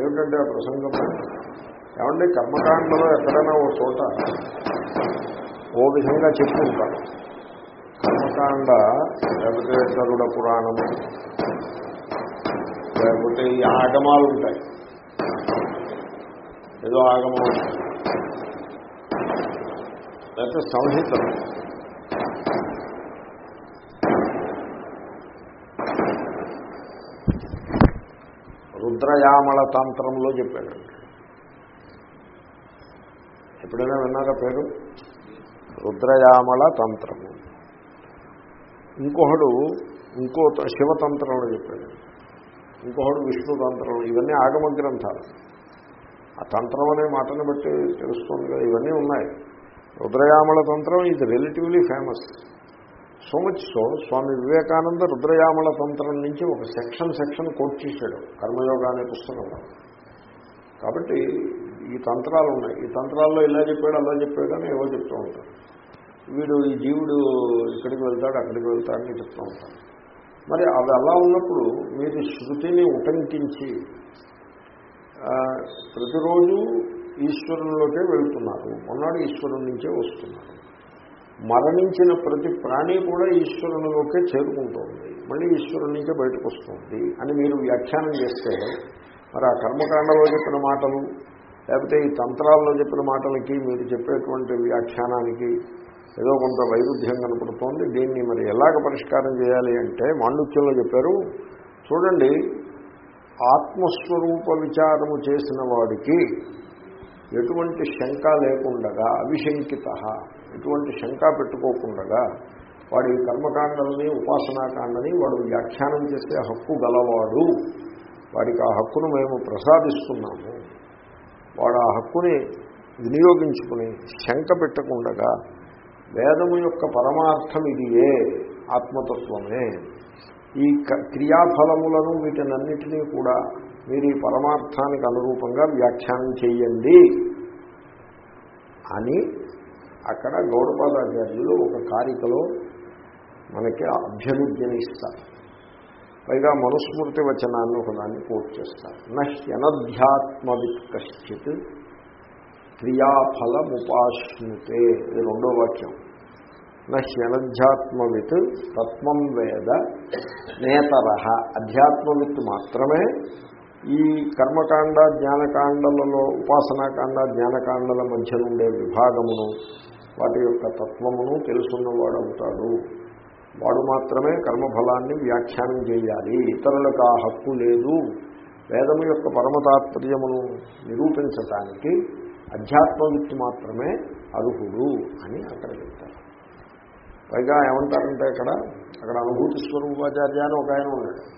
ఏమిటంటే ఆ ప్రసంగం? ఏమంటే కర్మకాండలో ఎక్కడైనా ఓ చోట ఓ విధంగా చెప్పుకుంటారు కర్మకాండ లేకపోతే గరుడ పురాణము లేకపోతే ఈ ఆగమాలు ఉంటాయి. ఏదో ఆగమం. లేకపోతే సంహితలు రుద్రయామల తంత్రంలో చెప్పాడు. ఎప్పుడైనా విన్నారా పేరు? రుద్రయామల తంత్రము ఇంకొకడు ఇంకో శివతంత్రంలో చెప్పాడు. ఇంకొకడు విష్ణు తంత్రం ఇవన్నీ ఆగమ గ్రంథాలు. ఆ తంత్రం అనే మాటను బట్టి తెలుస్తుంది కదా ఇవన్నీ ఉన్నాయి. రుద్రయామల తంత్రం ఇది relatively famous so much so Swami Vivekananda Rudrayamala Tantra నుంచి ఒక సెక్షన్ సెక్షన్ కోట్ చేశాడు కర్మయోగ అనే పుస్తకంలో కాబట్టి ఈ తంత్రాలు ఉన్నాయి. ఈ తంత్రాల్లో ఇలా చెప్పాడు అలా చెప్పాడు అని ఏవో చెప్తూ ఉంటారు. వీడు ఈ జీవుడు ఇక్కడికి వెళ్తాడు అక్కడికి వెళ్తాడని చెప్తూ ఉంటారు. మరి అవి అలా ఉన్నప్పుడు మీరు శృతిని ఉటంకించి ప్రతిరోజు ఈశ్వరునిలోకే వెళ్తున్నారు. మొన్నాడు ఈశ్వరుని నుంచే వస్తున్నారు. మరణించిన ప్రతి ప్రాణి కూడా ఈశ్వరునిలోకే చేరుకుంటుంది. మళ్ళీ ఈశ్వరుని నుంచే బయటకు వస్తుంది అని మీరు వ్యాఖ్యానం చేస్తే మరి ఆ కర్మకాండలో చెప్పిన మాటలు లేకపోతే ఈ తంత్రాల్లో చెప్పిన మాటలకి మీరు చెప్పేటువంటి వ్యాఖ్యానానికి ఏదో కొంత వైరుధ్యం కనపడుతోంది. దీన్ని మరి ఎలాగ పరిష్కారం చేయాలి అంటే మాండుక్యంలో చెప్పారు. చూడండి ఆత్మస్వరూప విచారము చేసిన వాడికి ఎటువంటి శంక లేకుండగా అవిశంకిత ఎటువంటి శంక పెట్టుకోకుండగా వాడి కర్మకాండల్ని ఉపాసనాకాండని వాడు వ్యాఖ్యానం చేసే హక్కు గలవాడు. వాడికి ఆ హక్కును మేము ప్రసాదిస్తున్నాము. వాడు ఆ హక్కుని వినియోగించుకుని శంక పెట్టకుండగా వేదము యొక్క పరమార్థం ఇది ఏ? ఆత్మతత్వమే. ఈ క- క్రియాఫలములను వీటినన్నిటినీ కూడా మీరు ఈ పరమార్థానికి అనురూపంగా వ్యాఖ్యానం చేయండి. అని అక్కడ గౌడపాదాచార్యులు ఒక కారికలో మనకి అభ్యనుజ్ఞనిస్తారు. పైగా మనుస్మృతి వచనాన్ని ఒకదాన్ని కోట్ చేస్తారు. నహ్యనధ్యాత్మవిత్ కశ్చిత్ క్రియాఫలముపాశ్నుతే ఇది రెండో వాక్యం. నహ్యనధ్యాత్మవిత్ తత్వం వేద నేతర. అధ్యాత్మవిత్ మాత్రమే ఈ కర్మకాండ జ్ఞానకాండలలో ఉపాసనాకాండ జ్ఞానకాండల మధ్య ఉండే విభాగమును వాటి యొక్క తత్వమును తెలుసున్నవాడు అవుతాడు వాడు మాత్రమే కర్మఫలాన్ని వ్యాఖ్యానం చేయాలి. ఇతరులకు ఆ హక్కు లేదు. వేదము యొక్క పరమతాత్పర్యమును నిరూపించటానికి అధ్యాత్మవిత్తు మాత్రమే అర్హుడు అని అక్కడ చెప్తారు. పైగా ఏమంటారంటే అక్కడ అక్కడ అనుభూతి స్వరూపాచార్య అని ఒక ఆయన ఉన్నాడు.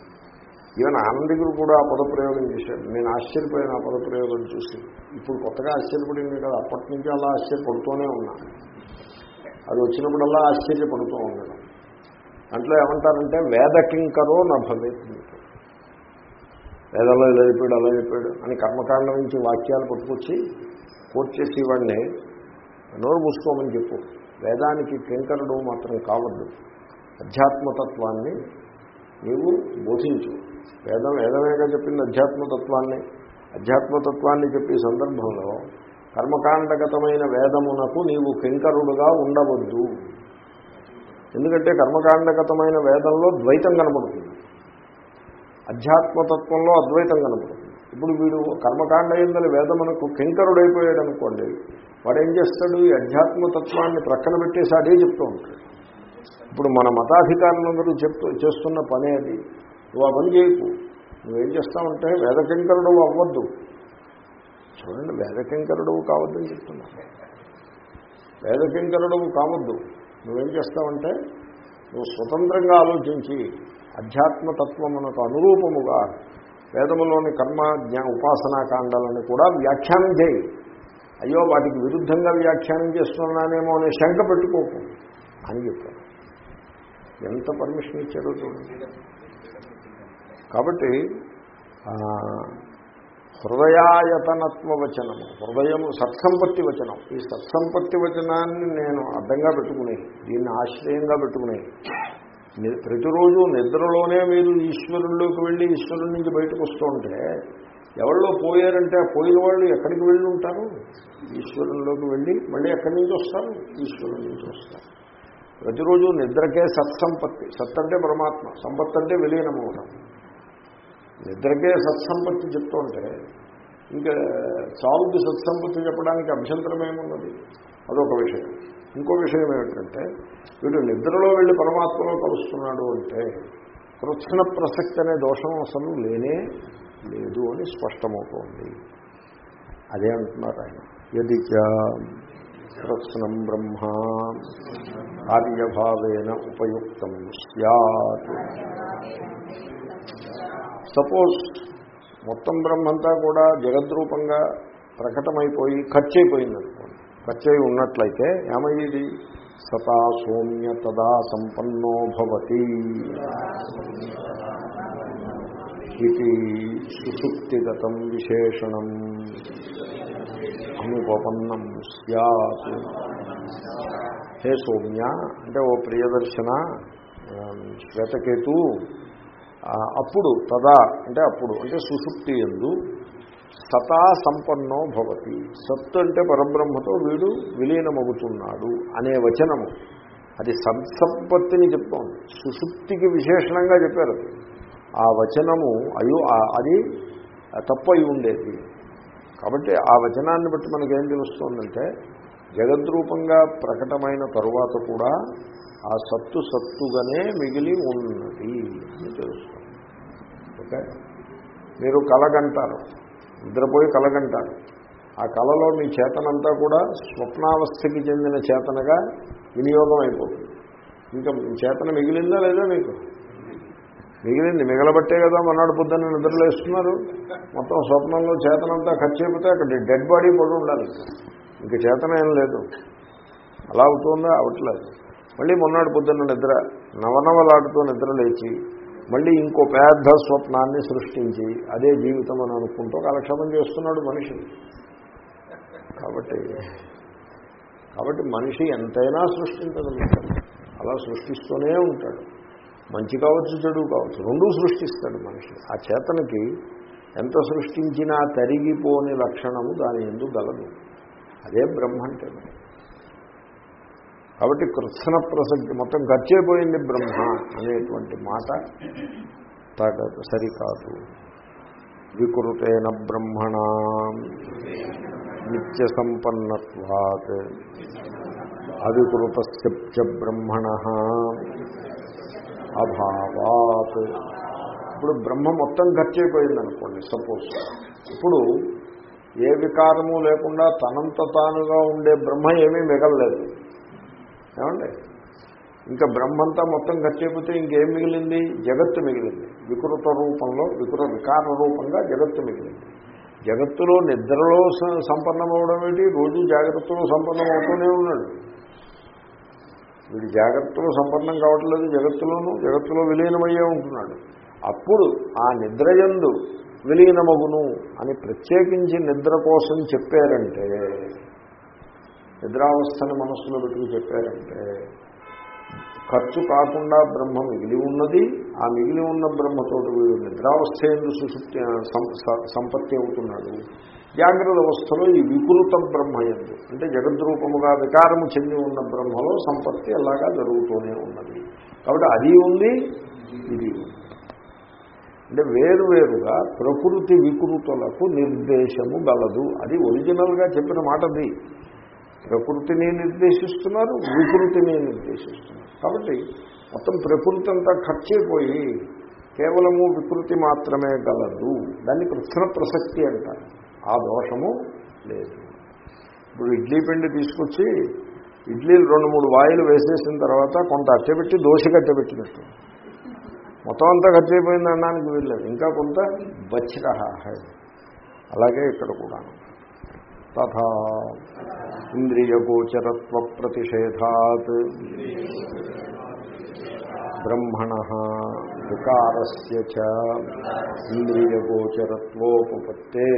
ఈవెన్ ఆనందగిరి కూడా ఆ పదప్రయోగం చేశాడు. నేను ఆశ్చర్యపోయిన ఆ పదప్రయోగం చూసి. ఇప్పుడు కొత్తగా ఆశ్చర్యపడింది కదా అప్పటి నుంచి అలా ఆశ్చర్యపడుతూనే ఉన్నా. అది వచ్చినప్పుడల్లా ఆశ్చర్యపడుతూ ఉండడం. దాంట్లో ఏమంటారంటే వేదకింకరో నా భవేత్ వేదంలో ఇలా చెప్పాడు అలా చెప్పాడు అని కర్మకాండ నుంచి వాక్యాలు పట్టుకొచ్చి కోట్ చేసి ఇవ్వండి నోరు మూసుకోమని చెప్పు. వేదానికి కింకరుడు మాత్రం కావద్దు. అధ్యాత్మతత్వాన్ని నీవు బోధించు. వేదం వేదమేగా చెప్పింది అధ్యాత్మతత్వాన్ని. అధ్యాత్మతత్వాన్ని చెప్పే సందర్భంలో కర్మకాండగతమైన వేదమునకు నీవు కింకరుడుగా ఉండవద్దు. ఎందుకంటే కర్మకాండగతమైన వేదంలో ద్వైతం కనపడుతుంది. అధ్యాత్మతత్వంలో అద్వైతం కనపడుతుంది. ఇప్పుడు వీడు కర్మకాండ ఏందని వేదమునకు కింకరుడైపోయాడు అనుకోండి వాడు ఏం చేస్తాడు? ఈ అధ్యాత్మతత్వాన్ని ప్రక్కన పెట్టేసి అదే చెప్తూ ఉంటాడు. ఇప్పుడు మన మతాధికారులందరూ చెప్తూ చేస్తున్న పనే అది. నువ్వు ఆ పని చేయకు. నువ్వేం చేస్తావంటే వేదకింకరుడు అవ్వద్దు. చూడండి వేదకింకరుడు కావద్దని చెప్తున్నా వేదకింకరుడు కావద్దు. నువ్వేం చేస్తావంటే నువ్వు స్వతంత్రంగా ఆలోచించి అధ్యాత్మతత్వమునకు అనురూపముగా వేదములోని కర్మ జ్ఞా ఉపాసనా కాండాలను కూడా వ్యాఖ్యానం చేయి. అయ్యో వాటికి విరుద్ధంగా వ్యాఖ్యానం చేస్తున్నానేమో అనే శంక పెట్టుకోకు అని చెప్పాను ఎంత పర్మిషన్ ఇచ్చారో చూడండి. కాబట్టి హృదయాయతనత్వ వచనము హృదయము సత్సంపత్తి వచనం ఈ సత్సంపత్తి వచనాన్ని నేను అడ్డంగా పెట్టుకుని దీన్ని ఆశ్రయంగా పెట్టుకుని. ప్రతిరోజు నిద్రలోనే మీరు ఈశ్వరుల్లోకి వెళ్ళి ఈశ్వరుడి నుంచి బయటకు వస్తుంటే ఎవరిలో పోయారంటే ఆ పోయిన వాళ్ళు ఎక్కడికి వెళ్ళి ఉంటారు? ఈశ్వరుల్లోకి వెళ్ళి మళ్ళీ ఎక్కడి నుంచి వస్తారు? ఈశ్వరుడి నుంచి వస్తారు. ప్రతిరోజు నిద్రకే సత్సంపత్తి. సత్ అంటే పరమాత్మ సంపత్తి అంటే విలీనమవడం. నిద్రకే సత్సంపత్తి చెప్తుంటే ఇంకా చావుకి సత్సంపత్తి చెప్పడానికి అభ్యంతరం ఏమున్నది అదొక విషయం. ఇంకో విషయం ఏమిటంటే వీడు నిద్రలో వెళ్ళి పరమాత్మలో కలుస్తున్నాడు అంటే కృత్న ప్రసక్తి అనే దోషం అసలు లేనే లేదు అని స్పష్టమవుతోంది. అదే అంటున్నారు ఆయన. ఎది కృత్స్నం బ్రహ్మ కార్యభావేన ఉపయుక్తం సత్ సపోజ్ మొత్తం బ్రహ్మంతా కూడా జగద్రూపంగా ప్రకటమైపోయి ఖర్చు అయిపోయింది అనుకోండి ఖర్చు అయి ఉన్నట్లయితే ఏమయ్యేది? సతా సౌమ్య తదా సంపన్నో భవతి. ఇది సుశుక్తిగతం విశేషణం. అనుపపన్నం సత్ హే సౌమ్య అంటే ఓ ప్రియదర్శన శ్వేతకేతు అప్పుడు తదా అంటే అప్పుడు అంటే సుషుప్తి ఎందు సతా సంపన్నో భవతి. సత్ అంటే పరబ్రహ్మతో వీడు విలీనమవుతున్నాడు అనే వచనము. అది సంసంపత్తిని చెప్తోంది. సుషుప్తికి విశేషణంగా చెప్పారు ఆ వచనము అయ్యో అది తప్పయి ఉండేది. కాబట్టి ఆ వచనాన్ని బట్టి మనకేం తెలుస్తోందంటే జగద్రూపంగా ప్రకటమైన తరువాత కూడా ఆ సత్తు సత్తుగానే మిగిలి ఉన్నది అని తెలుసు ఓకే మీరు కలగంటారు. నిద్రపోయి కలగంటారు. ఆ కళలో మీ చేతనంతా కూడా స్వప్నావస్థకి చెందిన చేతనగా వినియోగం అయిపోతుంది ఇంకా చేతన మిగిలిందా లేదా మీకు? మిగిలింది. మిగలబట్టే కదా మన్నాడు పొద్దున్న నిద్రలేస్తున్నారు మొత్తం స్వప్నంలో చేతనంతా ఖర్చు అయిపోతే అక్కడ డెడ్ బాడీ పడి ఉండాలి. ఇంక చేతన ఏం లేదు. అలా అవుతుందా? అవట్లేదు. మళ్ళీ మొన్నటి పొద్దున్న నిద్ర నవనవలాడుతూ నిద్ర లేచి మళ్ళీ ఇంకో పెద్ద స్వప్నాన్ని సృష్టించి అదే జీవితం అని అనుకుంటూ కాలక్షేపం చేస్తున్నాడు మనిషి. కాబట్టి కాబట్టి మనిషి ఎంతైనా సృష్టించగలుగుతాడు అలా సృష్టిస్తూనే ఉంటాడు. మంచి కావచ్చు చెడు కావచ్చు రెండూ సృష్టిస్తాడు మనిషి. ఆ చేతనకి ఎంత సృష్టించినా తరిగిపోని లక్షణము దాని ఎందుకు గలదు. అదే బ్రహ్మ అంటే కాబట్టి కృత్సన ప్రసక్తి మొత్తం ఖర్చైపోయింది బ్రహ్మ అనేటువంటి మాట తగదు సరికాదు. వికృతేన బ్రహ్మణ నిత్య సంపన్నత్వాత్ అవికృత బ్రహ్మణ అభావాత్. ఇప్పుడు బ్రహ్మ మొత్తం ఖర్చైపోయింది అనుకోండి సపోజ్. ఇప్పుడు ఏ వికారము లేకుండా తనంత తానుగా ఉండే బ్రహ్మ ఏమీ మిగలలేదు. ఏమండి? ఇంకా బ్రహ్మంతా మొత్తం ఖర్చైపోతే ఇంకేం మిగిలింది? జగత్తు మిగిలింది. వికృత రూపంలో వికృత వికార రూపంగా జగత్తు మిగిలింది. జగత్తులో నిద్రలో సంపన్నమవడం ఏంటి? రోజు జాగ్రత్తలో సంపన్నం అవుతూనే ఉన్నాడు. వీడు జాగ్రత్తలో సంపన్నం కావట్లేదు జగత్తులోనూ జగత్తులో విలీనమయ్యే ఉంటున్నాడు. అప్పుడు ఆ నిద్రయందు విలీనమగును అని ప్రత్యేకించి నిద్ర కోసం చెప్పారంటే నిద్రావస్థని మనస్సులో పెట్టుకు చెప్పారంటే ఖర్చు కాకుండా బ్రహ్మ మిగిలి ఉన్నది ఆ మిగిలి ఉన్న బ్రహ్మతోటి వీడు నిద్రావస్థ ఎందు సుశుప్తి సంపత్తి అవుతున్నాడు. జాగ్రత్త అవస్థలో ఈ వికృత బ్రహ్మ ఎందు. అంటే జగద్రూపముగా వికారము చెంది ఉన్న బ్రహ్మలో సంపత్తి అలాగా జరుగుతూనే ఉన్నది. కాబట్టి అది ఉంది ఇది అంటే వేరువేరుగా ప్రకృతి వికృతులకు నిర్దేశము గలదు. అది ఒరిజినల్గా చెప్పిన మాటది ప్రకృతిని నిర్దేశిస్తున్నారు వికృతిని నిర్దేశిస్తున్నారు. కాబట్టి మొత్తం ప్రకృతి అంతా ఖర్చైపోయి కేవలము వికృతి మాత్రమే గలదు. దాన్ని కృష్ణ ప్రసక్తి అంటారు. ఆ దోషము లేదు. ఇప్పుడు ఇడ్లీ పిండి తీసుకొచ్చి ఇడ్లీలు రెండు మూడు వాయిలు వేసేసిన తర్వాత కొంత అట్టబెట్టి దోశ కట్టబెట్టినట్టు. మొత్తం అంతా ఖర్చు అయిపోయింది అనడానికి వీళ్ళదు ఇంకా కొంత బచ్చిరహ అలాగే ఇక్కడ కూడా తథా ఇంద్రియగోచరత్వ ప్రతిషేధాత్ బ్రహ్మణ వికారస్య ఇంద్రియగోచరత్వోపత్తే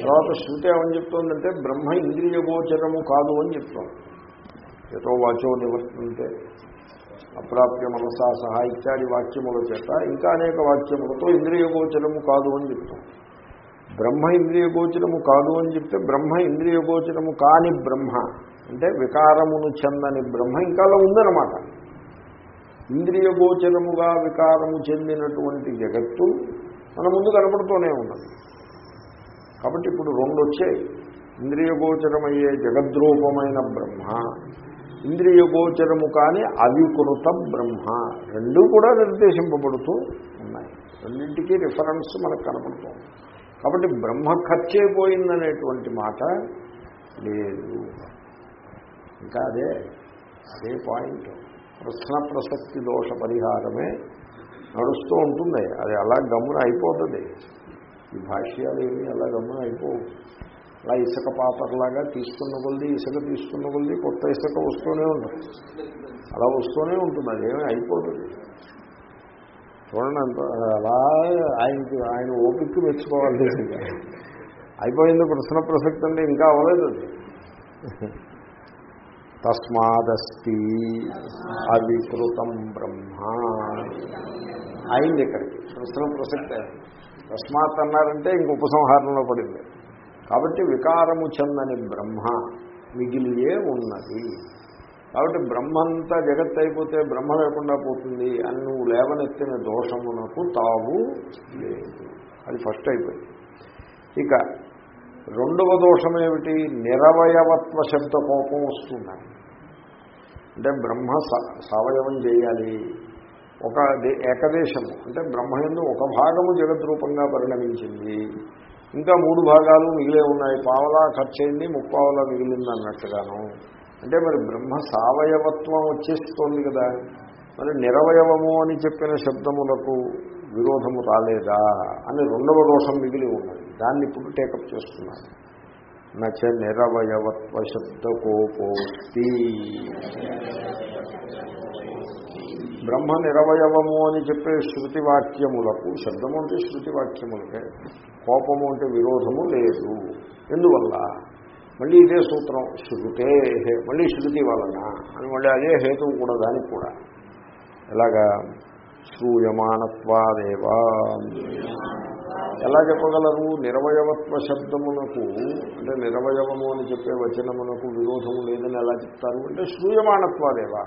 తర్వాత శృతి ఏమని చెప్తోందంటే బ్రహ్మ ఇంద్రియగోచరము కాదు అని చెప్తోంది. ఎతో వాచో నివర్తుంటే అప్రాప్య మనసా సహా ఇత్యాది వాక్యముల చేత ఇంకా అనేక వాక్యములతో ఇంద్రియగోచరము కాదు అని చెప్తాం బ్రహ్మ ఇంద్రియ గోచరము కాదు అని చెప్తే బ్రహ్మ ఇంద్రియ గోచరము కాని బ్రహ్మ. అంటే వికారమును చెందని బ్రహ్మ ఇంకా అలా ఉందన్నమాట. ఇంద్రియ గోచరముగా వికారము చెందినటువంటి జగత్తు మన ముందు కనపడుతూనే ఉన్నది. కాబట్టి ఇప్పుడు రెండు వచ్చాయి ఇంద్రియ గోచరమయ్యే జగద్రూపమైన బ్రహ్మ ఇంద్రియ గోచరము కానీ అవికృత బ్రహ్మ రెండూ కూడా నిర్దేశింపబడుతూ ఉన్నాయి. రెండింటికి రిఫరెన్స్ మనకు కనపడుతుంది. కాబట్టి బ్రహ్మ ఖర్చైపోయిందనేటువంటి మాట లేదు. ఇంకా అదే అదే పాయింట్. ప్రశ్న ప్రసక్తి దోష పరిహారమే నడుస్తూ ఉంటుంది. అది అలా గమ్మున అయిపోతుంది. ఈ భాష్యాలు ఏమి అలా గమ్మున అయిపోవు. అలా ఇసుక పాపర్లాగా తీసుకున్న కొద్ది ఇసుక తీసుకున్న కొద్ది కొత్త ఇసుక వస్తూనే ఉంటుంది. అలా వస్తూనే ఉంటుంది. అదేమీ అయిపోతుంది చూడండి అంత అలా ఆయనకి ఆయన ఓపిక మెచ్చుకోవాలి. అయిపోయింది ప్రశ్న ప్రసక్తి అంటే ఇంకా అవ్వలేదు అది. తస్మాదస్తి అవికృతం బ్రహ్మ. అయింది ఇక్కడికి ప్రశ్న ప్రసక్తి. తస్మాత్ అన్నారంటే ఇంక ఉపసంహారంలో పడింది. కాబట్టి వికారము చెందని బ్రహ్మ మిగిలియే ఉన్నది. కాబట్టి బ్రహ్మంతా జగత్ అయిపోతే బ్రహ్మ లేకుండా పోతుంది అని నువ్వు లేవనెత్తిన దోషమునకు తావు లేదు. అది ఫస్ట్ అయిపోయింది. ఇక రెండవ దోషం ఏమిటి? నిరవయవత్వ శబ్ద కోపం వస్తుంది. అంటే బ్రహ్మ సవయవం చేయాలి. ఒక ఏకదేశము. అంటే బ్రహ్మయందు ఒక భాగము జగద్రూపంగా పరిణమించింది. ఇంకా మూడు భాగాలు మిగిలే ఉన్నాయి. పావలా ఖర్చయింది ముప్పావలా మిగిలింది అన్నట్టుగాను. అంటే మరి బ్రహ్మ సావయవత్వం వచ్చేస్తోంది కదా. మరి నిరవయవము అని చెప్పిన శబ్దములకు విరోధము రాలేదా అని రెండవ దోషం మిగిలి ఉన్నది. దాన్ని ఇప్పుడు టేకప్ చేస్తున్నారు. నచ నిరవయవత్వ శబ్దకోపోస్తి. బ్రహ్మ నిరవయవము అని చెప్పే శృతి వాక్యములకు శబ్దము అంటే శృతి వాక్యములకే కోపము అంటే విరోధము లేదు. ఎందువల్ల? మళ్ళీ ఇదే సూత్రం శృతే మళ్ళీ శృతి వలన అని మళ్ళీ అదే హేతువు కూడా దానికి కూడా. ఎలాగా? శ్రూయమానత్వాదేవా ఎలా చెప్పగలరు? నిరవయవత్వ శబ్దమునకు అంటే నిరవయవము అని చెప్పే వచనమునకు విరోధము లేదని ఎలా చెప్తారు? అంటే శ్రూయమానత్వాదేవా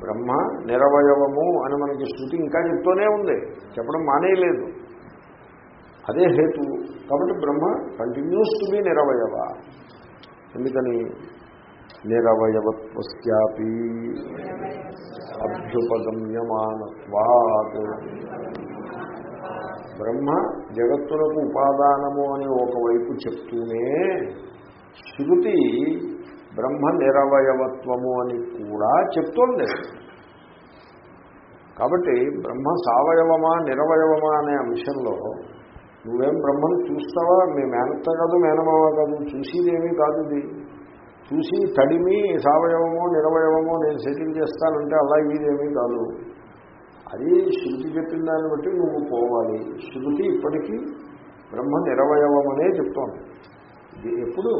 బ్రహ్మ నిరవయవము అని మనకి శృతి ఇంకా చెప్తూనే ఉంది. చెప్పడం మానేయలేదు. అదే హేతు కాబట్టి బ్రహ్మ కంటిన్యూస్ టు బి నిరవయవ. ఎందుకని? నిరవయవత్వస్యాపి అభ్యుపగమ్యమానత్వాత్ బ్రహ్మ జగత్తులకు ఉపాదానము అని ఒకవైపు చెప్తూనే శృతి బ్రహ్మ నిరవయవత్వము అని కూడా చెప్తోంది. కాబట్టి బ్రహ్మ సావయవమా నిరవయవమా అనే అంశంలో నువ్వేం బ్రహ్మను చూస్తావా? మీ మేనత్త కాదు మేనమావ కాదు చూసేదేమీ కాదు ఇది. చూసి తడిమి సవయవమో నిరవయవమో నేను సెటిల్ చేస్తానంటే అలా ఇదేమీ కాదు. అది శృతి చెప్పిన దాన్ని బట్టి నువ్వు పోవాలి. శృతి ఇప్పటికీ బ్రహ్మ నిరవయవమనే చెప్తోంది. ఇది ఎప్పుడు?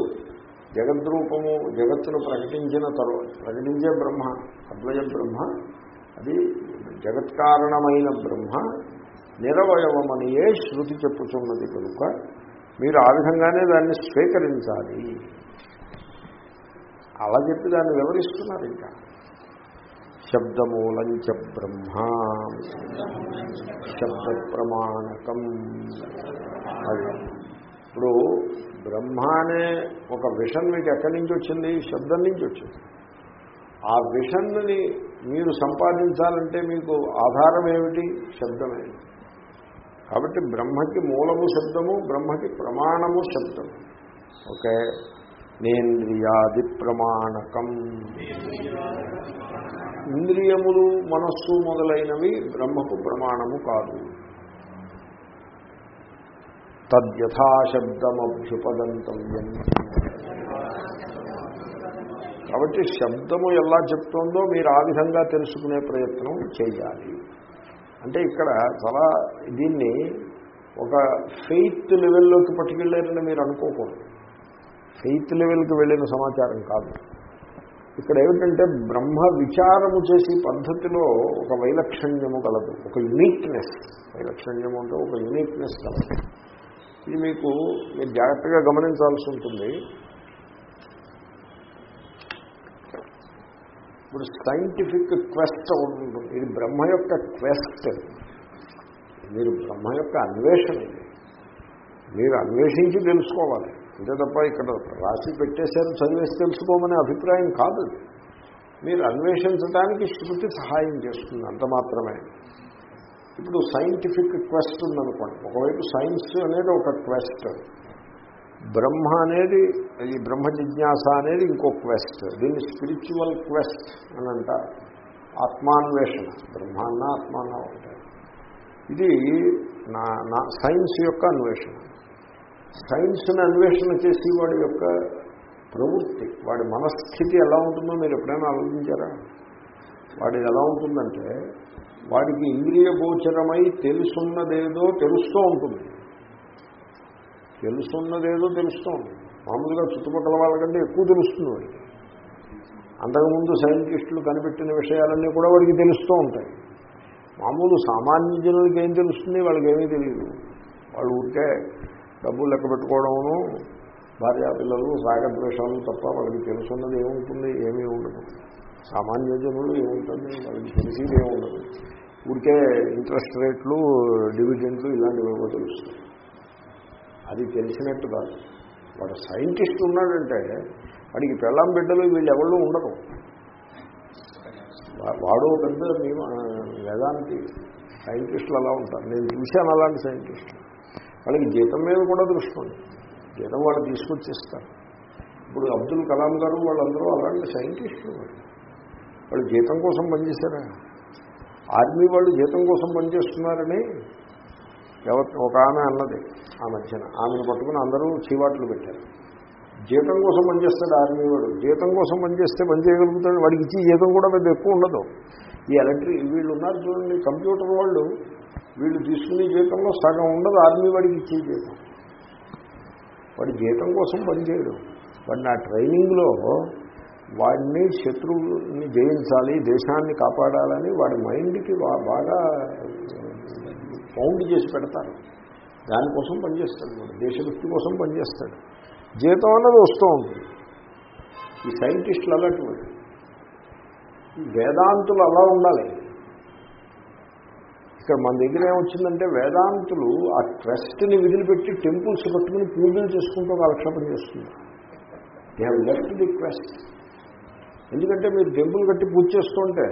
జగద్రూపము జగత్తును ప్రకటించిన తర్వాత ప్రకటించే బ్రహ్మ అద్వయ బ్రహ్మ అది జగత్కారణమైన బ్రహ్మ నిరవయవమనియే శృతి చెప్పుచున్నది కనుక మీరు ఆ విధంగానే దాన్ని స్వీకరించాలి. అలా చెప్పి దాన్ని వివరిస్తున్నారు ఇంకా. శబ్దమూలంచ బ్రహ్మ శబ్ద ప్రమాణకం అది ఇప్పుడు బ్రహ్మ అనే ఒక విషన్ మీకు ఎక్కడి నుంచి వచ్చింది? శబ్దం నుంచి వచ్చింది. ఆ విషన్ని మీరు సంపాదించాలంటే మీకు ఆధారం ఏమిటి? శబ్దమేమిటి కాబట్టి బ్రహ్మకి మూలము శబ్దము బ్రహ్మకి ప్రమాణము శబ్దము. ఓకే? నేంద్రియాది ప్రమాణకం. ఇంద్రియములు మనస్సు మొదలైనవి బ్రహ్మకు ప్రమాణము కాదు. తద్యథాశబ్దమభ్యుపదంతవ్యం కాబట్టి శబ్దము ఎలా చెప్తుందో మీరు ఆ విధంగా తెలుసుకునే ప్రయత్నం చేయాలి. అంటే ఇక్కడ చాలా దీన్ని ఒక ఫెయిత్ లెవెల్లోకి పట్టుకెళ్ళారని మీరు అనుకోకూడదు. ఫెయిత్ లెవెల్కి వెళ్ళిన సమాచారం కాదు. ఇక్కడ ఏమిటంటే బ్రహ్మ విచారము చేసే పద్ధతిలో ఒక వైలక్షణ్యము కలదు. ఒక యునీక్నెస్ వైలక్షణ్యము అంటే ఒక యునీక్నెస్ కలదు. ఇది మీకు మీరు జాగ్రత్తగా గమనించాల్సి ఉంటుంది. ఇప్పుడు సైంటిఫిక్ క్వెస్ట్ ఉంటుంది. ఇది బ్రహ్మ యొక్క క్వెస్ట్. మీరు బ్రహ్మ యొక్క అన్వేషణ. మీరు అన్వేషించి తెలుసుకోవాలి. అంతే తప్ప ఇక్కడ రాసి పెట్టేశారు చదివేసి తెలుసుకోమనే అభిప్రాయం కాదు. మీరు అన్వేషించడానికి శృతి సహాయం చేస్తుంది అంత మాత్రమే. ఇప్పుడు సైంటిఫిక్ క్వెస్ట్ ఉందనుకోండి. ఒకవైపు సైన్స్ అనేది ఒక క్వెస్ట్. బ్రహ్మ అనేది ఈ బ్రహ్మ జిజ్ఞాస అనేది ఇంకో క్వెస్ట్. దీన్ని స్పిరిచువల్ క్వెస్ట్ అని అంటారు. ఆత్మాన్వేషణ. బ్రహ్మాన్న ఆత్మాన్న ఉంటాయి ఇది నా నా సైన్స్ యొక్క అన్వేషణ. సైన్స్ని అన్వేషణ చేసి వాడి యొక్క ప్రవృత్తి వాడి మనస్థితి ఎలా ఉంటుందో మీరు ఎప్పుడైనా ఆలోచించారా? వాడిది ఎలా ఉంటుందంటే వాడికి ఇంద్రియ గోచరమై తెలుసున్నదేదో తెలుస్తూ ఉంటుంది. తెలుసున్నదేదో తెలుస్తూ మామూలుగా చుట్టుపక్కల వాళ్ళకంటే ఎక్కువ తెలుస్తుంది వాడికి. అంతకుముందు సైంటిస్టులు కనిపెట్టిన విషయాలన్నీ కూడా వాడికి తెలుస్తూ ఉంటాయి. మామూలు సామాన్య జనులకి ఏం తెలుస్తుంది? వాళ్ళకి ఏమీ తెలియదు వాళ్ళు ఊరికే డబ్బులు లెక్క పెట్టుకోవడమును భార్యాపిల్లలు రాగద్వేషాలు తప్ప వాళ్ళకి తెలుసున్నది ఏముంటుంది? ఏమీ ఉండదు. సామాన్య జనులు ఏముంటుంది? వాళ్ళకి తెలిసేది ఏముండదు. ఊరికే ఇంట్రెస్ట్ రేట్లు డివిడెంట్లు ఇలాంటివి ఏవో తెలుస్తుంది అది తెలిసినట్టు కాదు. వాడు సైంటిస్ట్ ఉన్నాడంటే వాడికి పెళ్ళాం బిడ్డలు వీళ్ళు ఎవళ్ళు ఉండరు వాడు పెద్ద వేదానికి సైంటిస్టులు అలా ఉంటారు. నేను చూశాను అలాంటి సైంటిస్టులు. వాళ్ళకి జీతం మీద కూడా దృష్టి ఉంది. జీతం వాళ్ళు తీసుకొచ్చిస్తారు. ఇప్పుడు అబ్దుల్ కలాం గారు వాళ్ళందరూ అలాంటి సైంటిస్టులు వాళ్ళు. వాళ్ళు జీతం కోసం పనిచేశారా? ఆర్మీ వాళ్ళు జీతం కోసం పనిచేస్తున్నారని ఎవరు ఒక ఆమె అన్నది ఆ మధ్యన. ఆమెను పట్టుకుని అందరూ చీవాట్లు పెట్టారు. జీతం కోసం పనిచేస్తాడు ఆర్మీ వాడు. జీతం కోసం పనిచేస్తే పని చేయగలుగుతాడు. వాడికి ఇచ్చి జీతం కూడా పెద్ద ఎక్కువ ఉండదు. ఈ ఎలక్ట్రిక్ వీళ్ళు ఉన్నారు చూడండి కంప్యూటర్ వాళ్ళు వీళ్ళు తీసుకునే జీతంలో సగం ఉండదు. ఆర్మీ వాడికి ఇచ్చే జీతం. వాడి జీతం కోసం పనిచేయడు వాడు నా ట్రైనింగ్లో వాడిని శత్రువుని జయించాలి దేశాన్ని కాపాడాలని వాడి మైండ్కి బాగా పౌండ్ చేసి పెడతారు. దానికోసం పనిచేస్తాడు వాడు దేశభక్తి కోసం పనిచేస్తాడు. జీతం అన్నది వస్తూ ఉంటుంది ఈ సైంటిస్టులు అలాంటి వేదాంతులు అలా ఉండాలి. ఇక్కడ మన దగ్గర ఏమొచ్చిందంటే వేదాంతులు ఆ ట్రస్ట్ని విదిలిపెట్టి టెంపుల్స్ పట్టుకుని పూజలు చేసుకుంటూ కాలక్షేపం చేస్తున్నారు. They have left the quest ఎందుకంటే మీరు టెంపుల్ కట్టి పూజ చేస్తుంటే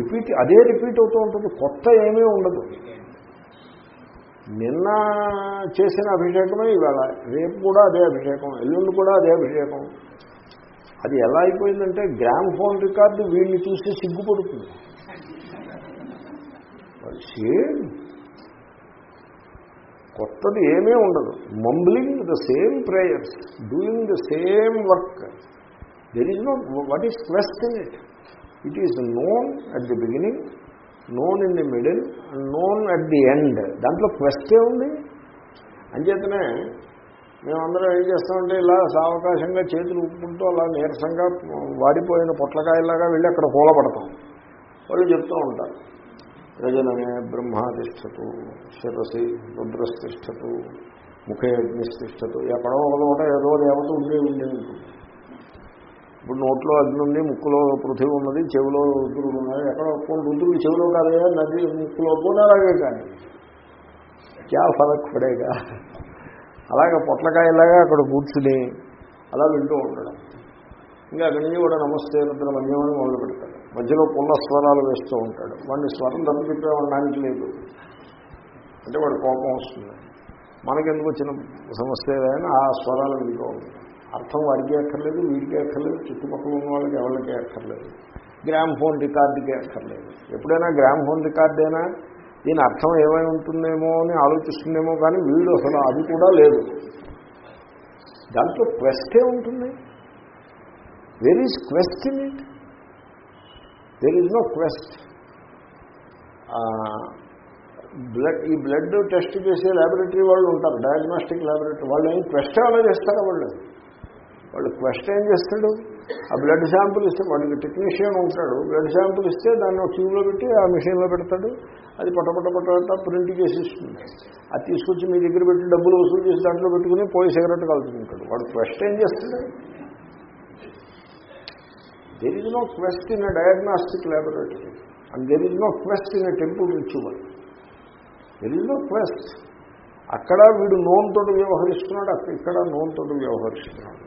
రిపీట్ అదే రిపీట్ అవుతూ ఉంటుంది. కొత్త ఏమీ ఉండదు. నిన్న చేసిన అభిషేకమే ఇవాళ. రేపు కూడా అదే అభిషేకం. ఎల్లుండి కూడా అదే అభిషేకం. అది ఎలా అయిపోయిందంటే గ్రామ్ ఫోన్ రికార్డు వీళ్ళని చూసి సిగ్గుపడుతుంది. సేమ్. కొత్తది ఏమీ ఉండదు. Mumbling the same prayers doing the same work there is no what is quest in it it is known at the beginning known in the middle and known at the end దాంట్లో క్వెస్టే ఉంది? అంచేతనే మేమందరం ఏం చేస్తామంటే ఇలా సావకాశంగా చేతులు ఉప్పుకుంటూ అలా నీరసంగా వాడిపోయిన పొట్లకాయలాగా వెళ్ళి అక్కడ కూలపడతాం వాళ్ళు చెప్తూ ఉంటారు. ప్రజలనే బ్రహ్మాతిష్టతు శిరసి రుద్రస్తిష్టతు ముఖే అగ్నిస్తిష్టతు. ఎక్కడో ఒక చోట ఏదో దేవత ఉండే ఉండే ఉంటుంది. ఇప్పుడు నోట్లో అగ్ని ఉంది ముక్కులో పృథివీ ఉన్నది చెవిలో రుద్రుడు ఉన్నది ఎక్కడ కొన్ని రుద్రుడు చెవిలో కాదయా నది ముక్కులో కూడా అలాగే కానీ. క్యా ఫలక్ పడేగా? అలాగే పొట్లకాయలాగా అక్కడ కూర్చుని అలా వింటూ ఉండడం. ఇంకా అక్కడి నుంచి కూడా నమస్తే రుద్ర మధ్యమని మొదలు పెడతాడు. మధ్యలో పుల్ల స్వరాలు వేస్తూ ఉంటాడు. వాడిని స్వరం తప్పు చెప్పేవాడికి లేదు. అంటే వాడు కోపం వస్తుంది. మనకెందుకు వచ్చిన సమస్య ఏదైనా ఆ స్వరాలు వింటూ ఉంటాడు. అర్థం వాడికి అక్కర్లేదు వీడికి అక్కర్లేదు చుట్టుపక్కల ఉన్న వాళ్ళకి ఎవరికి అక్కర్లేదు. గ్రామ్ ఫోన్ రికార్డుకి అక్కర్లేదు. ఎప్పుడైనా గ్రామ్ ఫోన్ రికార్డైనా? అయినా దీని అర్థం ఏమై ఉంటుందేమో అని ఆలోచిస్తుందేమో కానీ వీడు అసలు అది కూడా లేదు. దాంట్లో క్వెస్టే ఉంటుంది. Where is quest in it there is no quest blood ఈ బ్లడ్ టెస్ట్ చేసే ల్యాబొరేటరీ వాళ్ళు ఉంటారు డయాగ్నోస్టిక్ ల్యాబొరేటరీ వాళ్ళు ఏం క్వెస్ట్ అలా చేస్తారా వాళ్ళు? వాళ్ళు క్వశ్చన్ ఏం చేస్తాడు? ఆ బ్లడ్ శాంపుల్ ఇస్తే వాడికి టెక్నీషియన్ ఉంటాడు. బ్లడ్ శాంపుల్ ఇస్తే దాన్ని ఒక ట్యూబ్లో పెట్టి ఆ మిషన్లో పెడతాడు. అది పటపట పట ప్రింట్ చేసి ఇస్తుంది అది తీసుకొచ్చి మీ దగ్గర పెట్టి డబ్బులు వసూలు చేసి దాంట్లో పెట్టుకుని పోయి సిగరెట్ కలుపుకుంటాడు వాడు క్వశ్చన్ ఏం చేస్తాడు? There is no quest in a diagnostic laboratory and there is no quest in a temple ritual there is no quest అక్కడ వీడు నోన్ తోటి వ్యవహరిస్తున్నాడు అక్కడ ఇక్కడ నోన్తోటి వ్యవహరిస్తున్నాడు.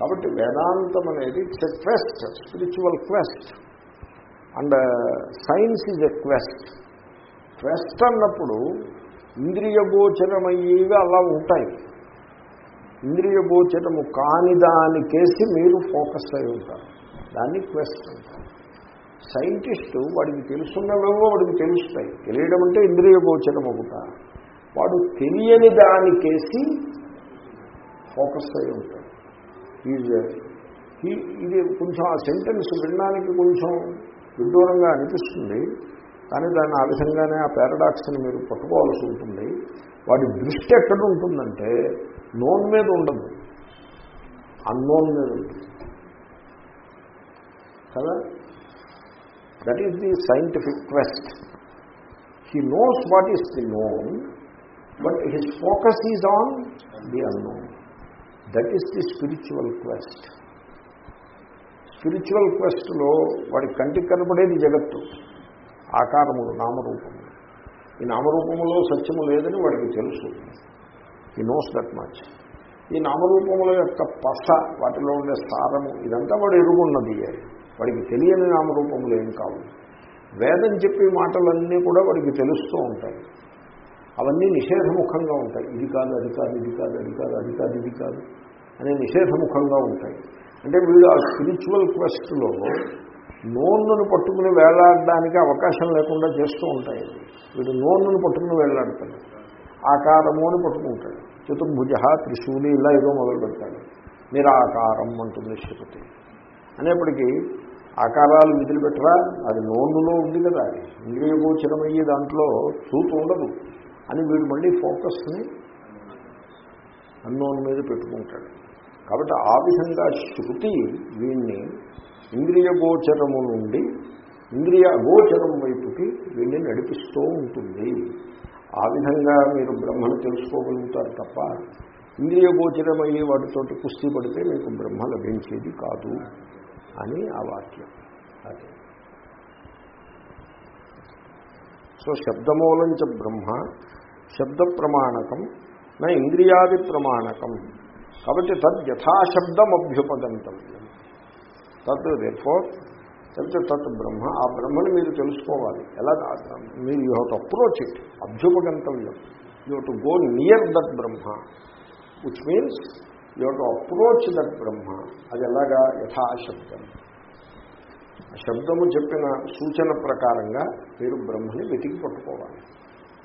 కాబట్టి వేదాంతం అనేది it's a quest spiritual quest and science is a quest quest అన్నప్పుడు ఇంద్రియ గోచరమయ్యేవి అలా ఉంటాయి. ఇంద్రియ గోచరము కాని దానికేసి మీరు ఫోకస్ అయి ఉంటారు. దాన్ని క్వెస్ట్ అంటారు. సైంటిస్టు వాడికి తెలుసున్నవేమో వాడికి తెలుస్తాయి. తెలియడం అంటే ఇంద్రియ గోచరం ఒకట వాడు తెలియని దానికేసి ఫోకస్ అయి ఉంటాడు. ఈజ్ ఇది కొంచెం ఆ సెంటెన్స్ వినడానికి కొంచెం విడ్డూరంగా అనిపిస్తుంది. కానీ దాన్ని ఆ విధంగానే ఆ పారాడాక్స్ని మీరు పట్టుకోవాల్సి ఉంటుంది. వాడి దృష్టి ఎక్కడ ఉంటుందంటే నోన్ మీద ఉండదు. అన్నోన్ మీద ఉంటుంది కదా? That is the scientific quest he knows what is the known but his focus is on the unknown that is the spiritual quest spiritual క్వెస్ట్లో వాడి కంటికి కనపడేది జగత్తు. ఆకారములు నామరూపములు. ఈ నామరూపములో సత్యము లేదని వాడికి తెలుసు. ఈ నోస్ దట్ మచ్ ఈ నామరూపముల యొక్క పస వాటిలో ఉండే సారము ఇదంతా వాడు ఎరుగున్నది. వాడికి తెలియని నామరూపములు ఏం కావు. వేదం చెప్పే మాటలన్నీ కూడా వాడికి తెలుస్తూ ఉంటాయి. అవన్నీ నిషేధముఖంగా ఉంటాయి. ఇది కాదు అది కాదు ఇది కాదు అది కాదు అది కాదు ఇది కాదు. అనే నిషేధముఖంగా ఉంటాయి. అంటే వీడు ఆ స్పిరిచువల్ క్వెస్ట్లో నోన్నును పట్టుకుని వేలాడడానికి అవకాశం లేకుండా చేస్తూ ఉంటాయి. వీడు నోన్నును పట్టుకుని వేలాడతాడు ఆకారము అని పట్టుకుంటాడు చతుర్భుజ త్రిశూలి ఇలా ఏదో మొదలు పెడతాడు నిరాకారం అంటుంది శృతి. అనేప్పటికీ ఆకారాలు విధులు పెట్టరా అది నోన్నులో ఉంది కదా. అది ఇంద్రియగోచరమయ్యే దాంట్లో చూపు ఉండదు అని వీడు మళ్ళీ ఫోకస్ని అన్నోన్ మీద పెట్టుకుంటాడు. కాబట్టి ఆ విధంగా శృతి వీణ్ణి ఇంద్రియ గోచరము నుండి ఇంద్రియ గోచరం వైపుకి వీణ్ణి నడిపిస్తూ ఉంటుంది. ఆ విధంగా మీరు బ్రహ్మను తెలుసుకోగలుగుతారు తప్ప ఇంద్రియ గోచరమయ్యే వాటితోటి కుస్తీ పడితే మీకు బ్రహ్మ లభించేది కాదు అని ఆ వాక్యం. అదే. సో శబ్దమూలంచ బ్రహ్మ శబ్ద ప్రమాణకం నా ఇంద్రియాది ప్రమాణకం. కాబట్టి తద్ యథాశబ్దం అభ్యుపగంతవ్యం తత్ ఫోర్ లేకపోతే తత్ బ్రహ్మ ఆ బ్రహ్మని మీరు తెలుసుకోవాలి. ఎలా మీరు you have to approach it. అభ్యుపగంతవ్యం. You have to go near that Brahma. Which means you have to approach that Brahma. అది ఎలాగా? యథాశబ్దం. శబ్దము చెప్పిన సూచన ప్రకారంగా మీరు బ్రహ్మని వెతికి పట్టుకోవాలి.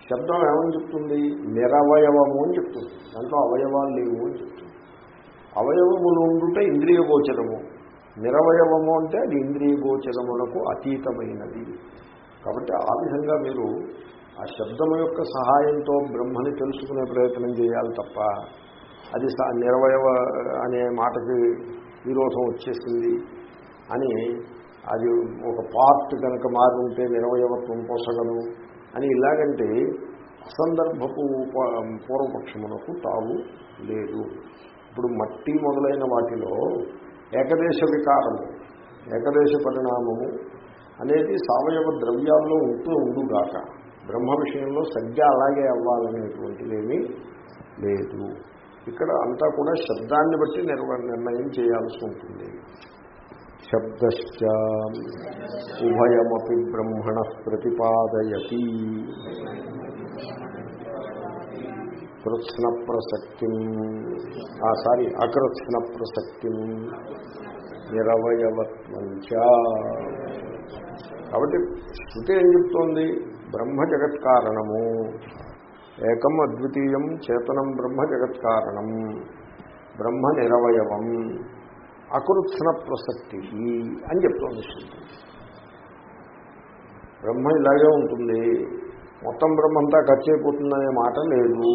శబ్దం ఏమని చెప్తుంది? నిరవయవము అని చెప్తుంది. దాంట్లో అవయవాలు లేవు అని చెప్తుంది. అవయవములు ఉండుట ఇంద్రియ గోచరము నిరవయవము అంటే అది ఇంద్రియ గోచరములకు అతీతమైనది. కాబట్టి ఆ విధంగా మీరు ఆ శబ్దము యొక్క సహాయంతో బ్రహ్మని తెలుసుకునే ప్రయత్నం చేయాలి తప్ప అది నిరవయవ అనే మాటకి విరోధం వచ్చేసింది అని అది ఒక పార్ట్ కనుక మారి ఉంటే నిరవయవత్వం పోసగలదు అని ఇలాగంటే అసందర్భపు పూర్వపక్షమునకు తావు లేదు. ఇప్పుడు మట్టి మొదలైన వాటిలో ఏకదేశ వికారము ఏకదేశ పరిణామము అనేది సావయవ ద్రవ్యాల్లో ఉంటూ ఉండుగాక బ్రహ్మ విషయంలో సజ్జ అలాగే అవ్వాలనేటువంటిదేమీ లేదు. ఇక్కడ అంతా కూడా శబ్దాన్ని బట్టి నిర్వ నిర్ణయం చేయాల్సి ఉంటుంది. శబ్దశ్చ ఉభయమపి బ్రహ్మణ ప్రతిపాదయతి. కృత్స్న ప్రసక్తి సారీ అకృత్స్న ప్రసక్తి నిరవయవత్వంచ కాబట్టి శృతి ఏం చెప్తోంది? బ్రహ్మ జగత్కారణము ఏకం అద్వితీయం చేతనం బ్రహ్మ జగత్కారణం బ్రహ్మ నిరవయవం అకృత్స్న ప్రసక్తి అని చెప్తోంది శృతి. బ్రహ్మ ఇలాగే ఉంటుంది. మొత్తం బ్రహ్మంతా ఖర్చు అయిపోతుందనే మాట లేదు.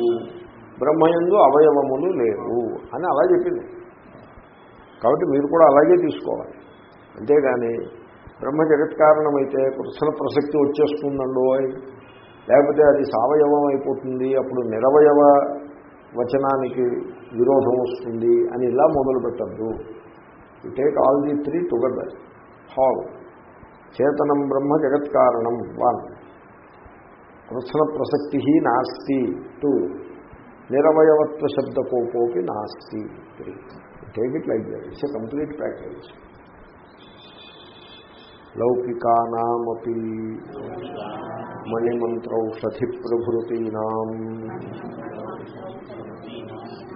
బ్రహ్మయందు అవయవములు లేవు అని అలా చెప్పింది. కాబట్టి మీరు కూడా అలాగే తీసుకోవాలి. అంతేగాని బ్రహ్మ జగత్ కారణమైతే కృష్ణ ప్రసక్తి వచ్చేస్తుందండో లేకపోతే అది సవయవం అయిపోతుంది అప్పుడు నిరవయవ వచనానికి విరోధం వస్తుంది అని ఇలా మొదలు పెట్టద్దు you take all the three together hall చేతనం బ్రహ్మ జగత్ కారణం. వన్ కృష్ణ ప్రసక్తి నాస్తి టూ నిరవయవత్వ శబ్దకోపోపి నాస్తి three take it like that it's a complete package లౌకికానామపి మణిమంత్రౌషధి ప్రభృతీనాం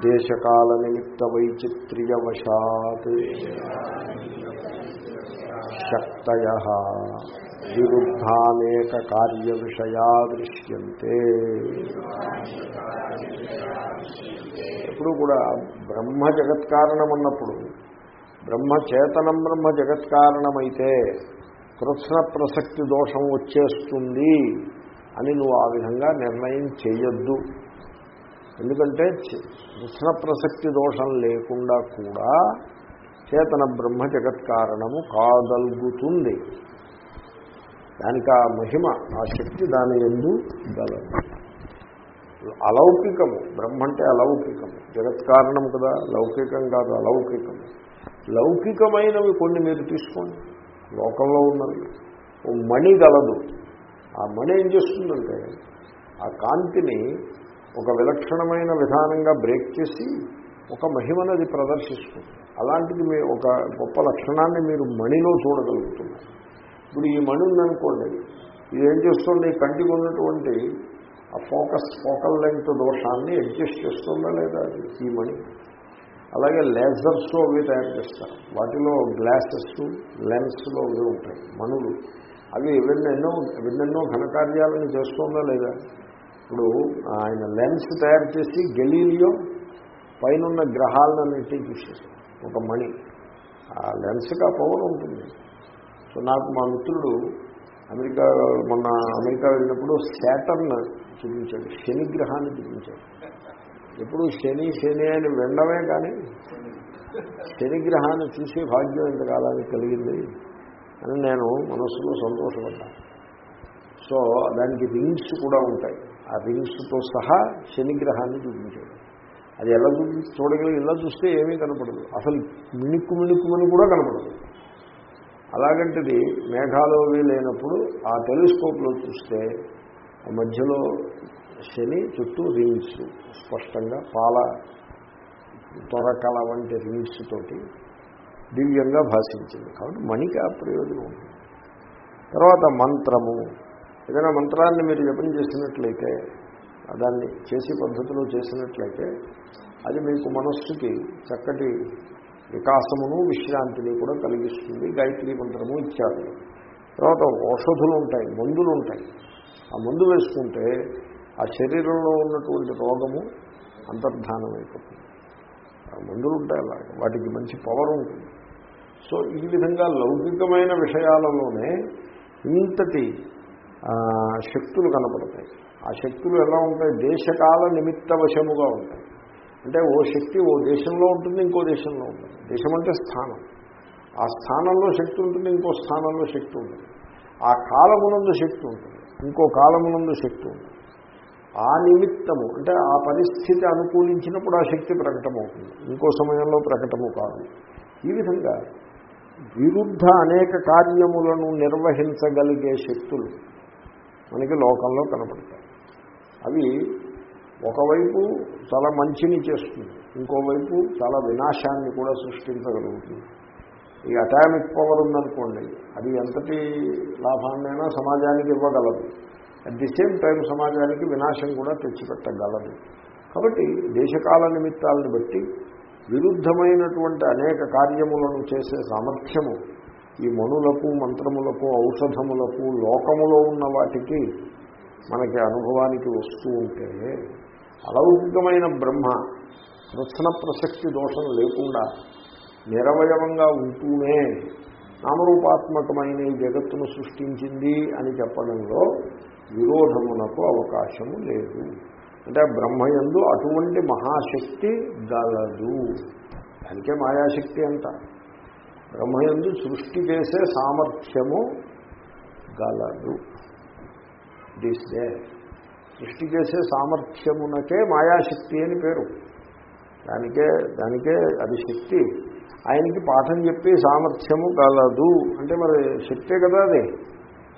దేశకాల నిమిత్త వైచిత్ర్యవశాత్ శక్తయ. విరుద్ధానేక కార్య విషయా దృశ్యంతే ఎప్పుడు కూడా బ్రహ్మ జగత్కారణం అన్నప్పుడు బ్రహ్మ చేతనం బ్రహ్మ జగత్కారణమైతే కృష్ణ ప్రసక్తి దోషం వచ్చేస్తుంది అని నువ్వు ఆ విధంగా నిర్ణయం చేయొద్దు. ఎందుకంటే కృష్ణ ప్రసక్తి దోషం లేకుండా కూడా చేతన బ్రహ్మ జగత్కారణము కాదల్గుతుంది దానికి ఆ మహిమ ఆ శక్తి దాని ఎందు గలదు. అలౌకికము బ్రహ్మ అంటే అలౌకికము. జగత్కారణం కదా లౌకికం కాదు అలౌకికము. లౌకికమైనవి కొన్ని మీరు తీసుకోండి. లోకంలో ఉన్నవి. ఓ మణి గలదు. ఆ మణి ఏం చేస్తుందంటే ఆ కాంతిని ఒక విలక్షణమైన విధానంగా బ్రేక్ చేసి ఒక మహిమనది ప్రదర్శిస్తుంది. అలాంటిది మీ ఒక గొప్ప లక్షణాన్ని మీరు మణిలో చూడగలుగుతున్నారు. ఇప్పుడు ఈ మణి ఉందనుకోండి ఇదేం చేస్తుంది? కంటికి ఉన్నటువంటి ఆ ఫోకస్ ఫోకల్ లెంగ్త్ దోషాన్ని అడ్జస్ట్ చేస్తుందా లేదా ఈ మణి. అలాగే లేజర్స్ అవి తయారు చేస్తారు. వాటిలో గ్లాసెస్ లెన్స్లో అవి ఉంటాయి మణులు. అవి ఎన్నెన్నో ఎన్నెన్నో ఘనకార్యాలను చేస్తుందా లేదా? ఇప్పుడు ఆయన లెన్స్ తయారు చేసి గెలీలియో పైన గ్రహాలన్నింటినీ చూసేసారు ఒక మణి. ఆ లెన్స్కి ఆ పవర్ ఉంటుంది. సో నాకు మా మిత్రుడు అమెరికా మొన్న అమెరికా వెళ్ళినప్పుడు శాటర్న్ చూపించాడు శని గ్రహాన్ని చూపించాడు. ఎప్పుడు శని శని అని వెండమే కానీ శనిగ్రహాన్ని చూసే భాగ్యం ఇంతకాలానికి కలిగింది అని నేను మనస్సులో సంతోషపడ్డాను. సో దానికి రింగ్స్ కూడా ఉంటాయి. ఆ రింగ్స్తో సహా శనిగ్రహాన్ని చూపించాడు. అది ఎలా చూపి చూడగలిగి ఇలా చూస్తే ఏమీ కనపడదు. అసలు మిణుక్కు మిణుక్కుమని కూడా కనపడదు. అలాగంటిది మేఘాలు అవి లేనప్పుడు ఆ టెలిస్కోప్లో చూస్తే ఆ మధ్యలో శని చుట్టూ రింగ్స్ స్పష్టంగా పాల తొరకల వంటి రింగ్స్ తోటి దివ్యంగా భాషించింది. కాబట్టి మణికి ఆ ప్రయోజనం ఉంది తర్వాత మంత్రము. ఏదైనా మంత్రాన్ని మీరు జపం చేసినట్లయితే దాన్ని చేసే పద్ధతిలో చేసినట్లయితే అది మీకు మనస్సుకి చక్కటి వికాసమును విశ్రాంతిని కూడా కలిగిస్తుంది. గాయత్రి మంత్రము ఇత్యాదులు తర్వాత ఔషధులు ఉంటాయి మందులు ఉంటాయి. ఆ మందు వేసుకుంటే ఆ శరీరంలో ఉన్నటువంటి రోగము అంతర్ధానమైపోతుంది. ఆ మందులు ఉంటాయి అలాగే. వాటికి మంచి పవర్ ఉంటుంది. సో ఈ విధంగా లౌకికమైన విషయాలలోనే ఇంతటి శక్తులు కనపడతాయి. ఆ శక్తులు ఎలా ఉంటాయి? దేశకాల నిమిత్త వశముగా ఉంటాయి. అంటే ఓ శక్తి ఓ దేశంలో ఉంటుంది ఇంకో దేశంలో ఉంటుంది. దేశం అంటే స్థానం. ఆ స్థానంలో శక్తి ఉంటుంది ఇంకో స్థానంలో శక్తి ఉంటుంది. ఆ కాలమునందు శక్తి ఉంటుంది ఇంకో కాలమునందు శక్తి ఉంటుంది. ఆ నిమిత్తము అంటే ఆ పరిస్థితి అనుకూలించినప్పుడు ఆ శక్తి ప్రకటమవుతుంది. ఇంకో సమయంలో ప్రకటము కాదు. ఈ విధంగా విరుద్ధ అనేక కార్యములను నిర్వహించగలిగే శక్తులు మనకి లోకంలో కనబడతాయి. అవి ఒకవైపు చాలా మంచిని చేస్తుంది ఇంకోవైపు చాలా వినాశాన్ని కూడా సృష్టించగలుగుతుంది. ఈ అటామిక్ పవర్ ఉందనుకోండి అది ఎంతటి లాభాన్నైనా సమాజానికి ఇవ్వగలదు. అట్ ది సేమ్ టైం సమాజానికి వినాశం కూడా తెచ్చిపెట్టగలదు. కాబట్టి దేశకాల నిమిత్తాలను బట్టి విరుద్ధమైనటువంటి అనేక కార్యములను చేసే సామర్థ్యము ఈ మనులకు మంత్రములకు ఔషధములకు లోకములో ఉన్న వాటికి మనకి అనుభవానికి వస్తూ ఉంటే అలౌకికమైన బ్రహ్మ కృష్ణ ప్రసక్తి దోషం లేకుండా నిరవయవంగా ఉంటూనే నామరూపాత్మకమైన ఈ జగత్తును సృష్టించింది అని చెప్పడంలో విరోధమునకు అవకాశము లేదు. అంటే బ్రహ్మయందు అటువంటి మహాశక్తి గలదు. దానికే మాయాశక్తి అంట. బ్రహ్మయందు సృష్టి చేసే సామర్థ్యము గలదు. దిస్ డే సృష్టి చేసే సామర్థ్యమునకే మాయాశక్తి అని పేరు. దానికే దానికే అది శక్తి. ఆయనకి పాఠం చెప్పి సామర్థ్యము గలదు. అంటే మరి శక్తే కదా అది.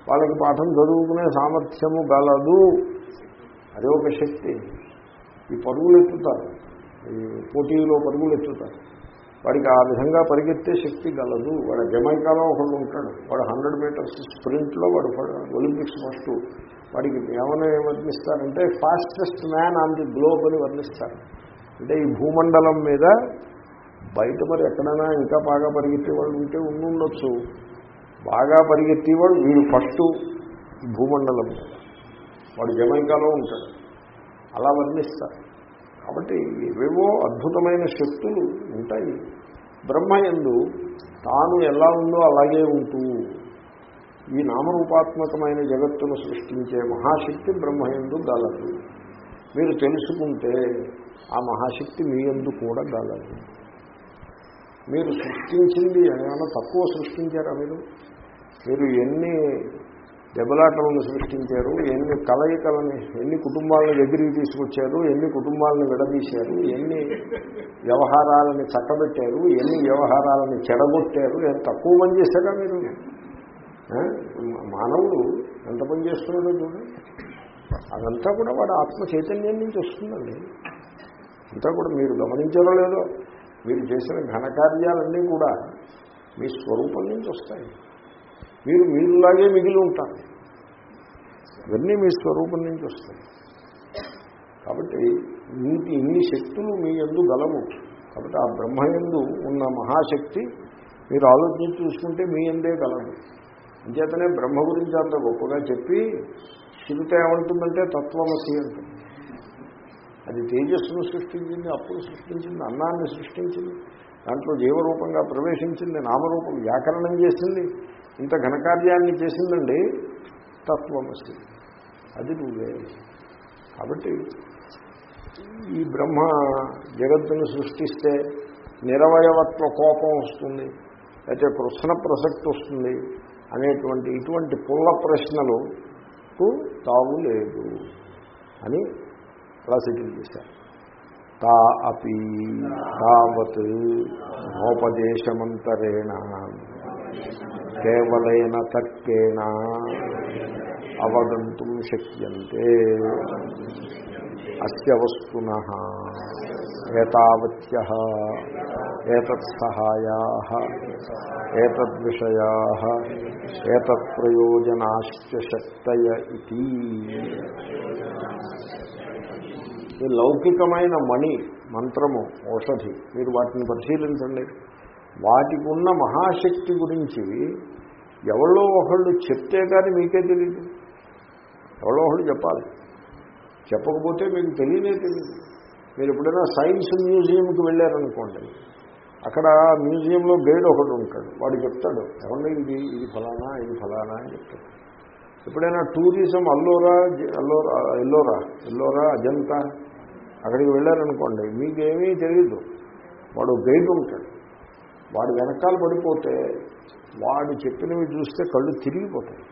వాళ్ళకి పాఠం చదువుకునే సామర్థ్యము గలదు. అది ఒక శక్తి. ఈ పరుగులు ఎత్తుతారు ఈ పోటీలో పరుగులు ఎత్తుతారు వాడికి ఆ విధంగా పరిగెత్తే శక్తి గలదు. వాడు జమైకాలో ఒకడు ఉంటాడు. వాడు హండ్రెడ్ మీటర్స్ స్ప్రింట్లో వాడు ఒలింపిక్స్ ఫస్ట్. వాడికి ఏమని వర్ణిస్తారంటే fastest man on the globe అని వర్ణిస్తారు. అంటే ఈ భూమండలం మీద బయట మరి ఎక్కడైనా ఇంకా బాగా పరిగెత్తేవాళ్ళు ఉంటే ఉండుండొచ్చు. బాగా పరిగెత్తేవాడు వీడు ఫస్ట్ భూమండలం మీద. వాడు జమైకాలో ఉంటాడు. అలా వర్ణిస్తారు. కాబట్టి ఏవేవో అద్భుతమైన శక్తులు ఉంటాయి. బ్రహ్మయందు తాను ఎలా ఉందో అలాగే ఉంటూ ఈ నామరూపాత్మకమైన జగత్తును సృష్టించే మహాశక్తి బ్రహ్మయందు గలదు. మీరు తెలుసుకుంటే ఆ మహాశక్తి మీ ఎందు కూడా గలదు. మీరు సృష్టించింది ఏమైనా తక్కువ సృష్టించారా మీరు? మీరు ఎన్ని దెబ్బలాటలను సృష్టించారు ఎన్ని కలయికలని ఎన్ని కుటుంబాలను దగ్గరికి తీసుకొచ్చారు ఎన్ని కుటుంబాలను విడదీశారు ఎన్ని వ్యవహారాలని చక్కబెట్టారు ఎన్ని వ్యవహారాలని చెడగొట్టారు ఎంత తక్కువ పని చేశారా మీరు? మానవుడు ఎంత పని చేస్తున్నాడో చూడండి అదంతా కూడా వాడు ఆత్మ చైతన్యం నుంచి వస్తుందండి. అంతా కూడా మీరు గమనించారో లేదో మీరు చేసిన ఘనకార్యాలన్నీ కూడా మీ స్వరూపం నుంచి వస్తాయి. మీరు మీరులాగే మిగిలి ఉంటారు. ఇవన్నీ మీ స్వరూపం నుంచి వస్తాయి. కాబట్టి మీకు ఇన్ని శక్తులు మీ ఎందు గలవు కాబట్టి ఆ బ్రహ్మయందు ఉన్న మహాశక్తి మీరు ఆలోచించి చూసుకుంటే మీ ఎందే గలదు అంచేతనే బ్రహ్మ గురించి అంత గొప్పగా చెప్పి శివుత ఏమంటుందంటే తత్వమసి అంటుంది. అది తేజస్సును సృష్టించింది అప్పులు సృష్టించింది అన్నాన్ని సృష్టించింది దాంట్లో జీవరూపంగా ప్రవేశించింది నామరూపం వ్యాకరణం చేసింది. ఇంత ఘనకార్యాన్ని చేసిందండి తత్వమసి. అది నువ్వే. కాబట్టి ఈ బ్రహ్మ జగత్తును సృష్టిస్తే నిరవయవత్వ కోపం వస్తుంది అయితే ప్రశ్న ప్రసక్తి వస్తుంది అనేటువంటి ఇటువంటి పుల్ల ప్రశ్నలకు తావు లేదు అని అలా సెటిల్ చేశారు. తా అపి తావత్ నోపదేశమంతరేణ కేవలైన తర్కేణ అవగంతుం శక్యంతే. అస్య వస్తున ఏతావత్య ఏతత్సహాయా ఏతద్విషయా ఏతత్ప్రయోజనాశ్చ శక్తయ ఇది ఈ లౌకికమైన మణి మంత్రము ఔషధి మీరు వాటిని పరిశీలించండి. వాటికి ఉన్న మహాశక్తి గురించి ఎవరో ఒకళ్ళు చెప్తే కానీ మీకే తెలియదు ఎవరో ఒకళ్ళు చెప్పాలి. చెప్పకపోతే మీకు తెలియనే తెలియదు. మీరు ఎప్పుడైనా సైన్స్ మ్యూజియంకి వెళ్ళారనుకోండి అక్కడ మ్యూజియంలో గైడ్ ఒకడు ఉంటాడు. వాడు చెప్తాడు ఎవరి ఇది ఇది ఫలానా ఇది ఫలానా అని చెప్తాడు. ఎప్పుడైనా టూరిజం అల్లోరా అల్లోరా ఎల్లోరా ఎల్లోరా అజంతా అక్కడికి వెళ్ళారనుకోండి మీకేమీ తెలియదు వాడు గైడ్ ఉంటాడు. వాడు వెనకాల పడిపోతే వాడు చెప్పినవి చూస్తే కళ్ళు తిరిగిపోతాయి.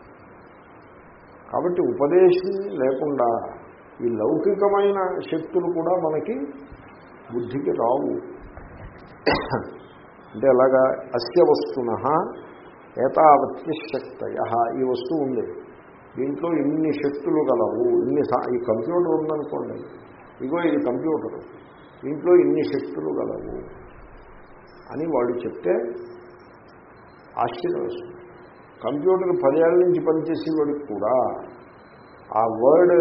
కాబట్టి ఉపదేశం లేకుండా ఈ లౌకికమైన శక్తులు కూడా మనకి బుద్ధికి రావు. అంటే అలాగా అస్య వస్తున ఏతావత్య శక్తయ ఈ వస్తువు ఉంది. దీంట్లో ఇన్ని శక్తులు గలవు ఇన్ని సా- ఈ కంప్యూటర్ ఉందనుకోండి ఇగో ఇది కంప్యూటర్ దీంట్లో ఇన్ని శక్తులు గలవు. అని వాడు చెప్తే ఆశ్చర్యం వస్తుంది కంప్యూటర్ పదేళ్ళ నుంచి పనిచేసేవాడికి కూడా ఆ వర్డ్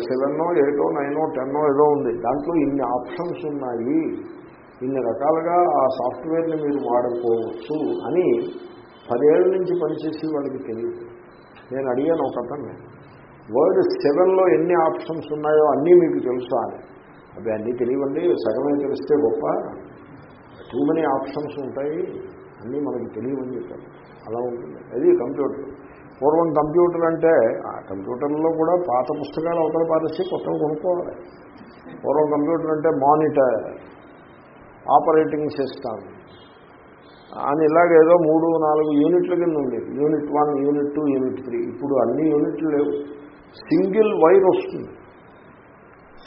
సెవెన్నో ఎయిటో నైనో టెన్నో ఏదో ఉంది. దాంట్లో ఇన్ని ఆప్షన్స్ ఉన్నాయి. ఇన్ని రకాలుగా ఆ సాఫ్ట్వేర్ని మీరు వాడుకోవచ్చు అని పదేళ్ళ నుంచి పనిచేసే వాడికి తెలియదు. నేను అడిగాను ఒక అతన్ని వర్డ్ సెవెన్లో ఎన్ని ఆప్షన్స్ ఉన్నాయో అన్నీ మీకు తెలుసా? అని. అవి అన్నీ తెలియవండి. సగమే తెలిస్తే గొప్ప. టూ మెనీ ఆప్షన్స్ ఉంటాయి. అన్నీ మనకి తెలియమని చెప్పారు. అలా ఉంటుంది. అది కంప్యూటర్ పూర్వం కంప్యూటర్ అంటే ఆ కంప్యూటర్లో కూడా పాత పుస్తకాలు అవతల పారేసి కొత్తగా కొనుక్కోవాలి. పూర్వం కంప్యూటర్ అంటే మానిటర్ ఆపరేటింగ్ సిస్టమ్ అని ఇలాగేదో మూడు నాలుగు యూనిట్ల కింద ఉండేది. Unit one unit two unit three ఇప్పుడు అన్ని యూనిట్లు లేవు. సింగిల్ వైర్ వస్తుంది.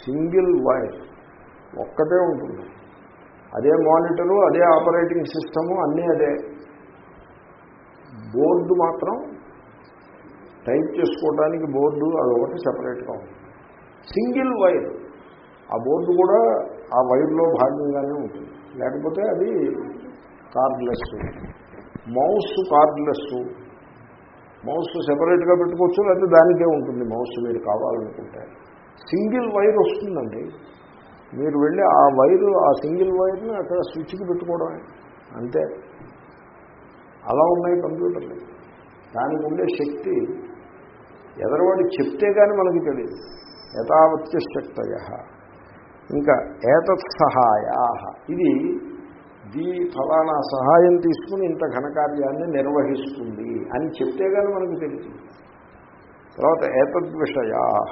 సింగిల్ వైర్ ఒక్కటే ఉంటుంది. అదే మానిటరు అదే ఆపరేటింగ్ సిస్టము అన్నీ అదే. బోర్డు మాత్రం టైప్ చేసుకోవడానికి బోర్డు అదొకటి సపరేట్గా ఉంటుంది సింగిల్ వైర్. ఆ బోర్డు కూడా ఆ వైర్లో భాగంగానే ఉంటుంది. లేకపోతే అది కార్డ్లెస్. Mouse cardless. మౌస్ సెపరేట్గా పెట్టుకోవచ్చు లేకపోతే దానికే ఉంటుంది మౌస్ మీరు కావాలనుకుంటే. సింగిల్ వైర్ వస్తుందండి. మీరు వెళ్ళి ఆ వైరు ఆ సింగిల్ వైర్ని అక్కడ స్విచ్కి పెట్టుకోవడమే. అంతే. అలా ఉన్నాయి కంప్యూటర్లు. దానికి ఉండే శక్తి. ఎదరవాడు చెప్తే కానీ మనకి తెలియదు. యథావత్య శక్తయ. ఇంకా ఏతత్ సహాయా. ఇది దీ ఫలానా సహాయం తీసుకుని ఇంత ఘనకార్యాన్ని నిర్వహిస్తుంది అని చెప్తే కానీ మనకు తెలుసు తర్వాత ఏతద్విషయా.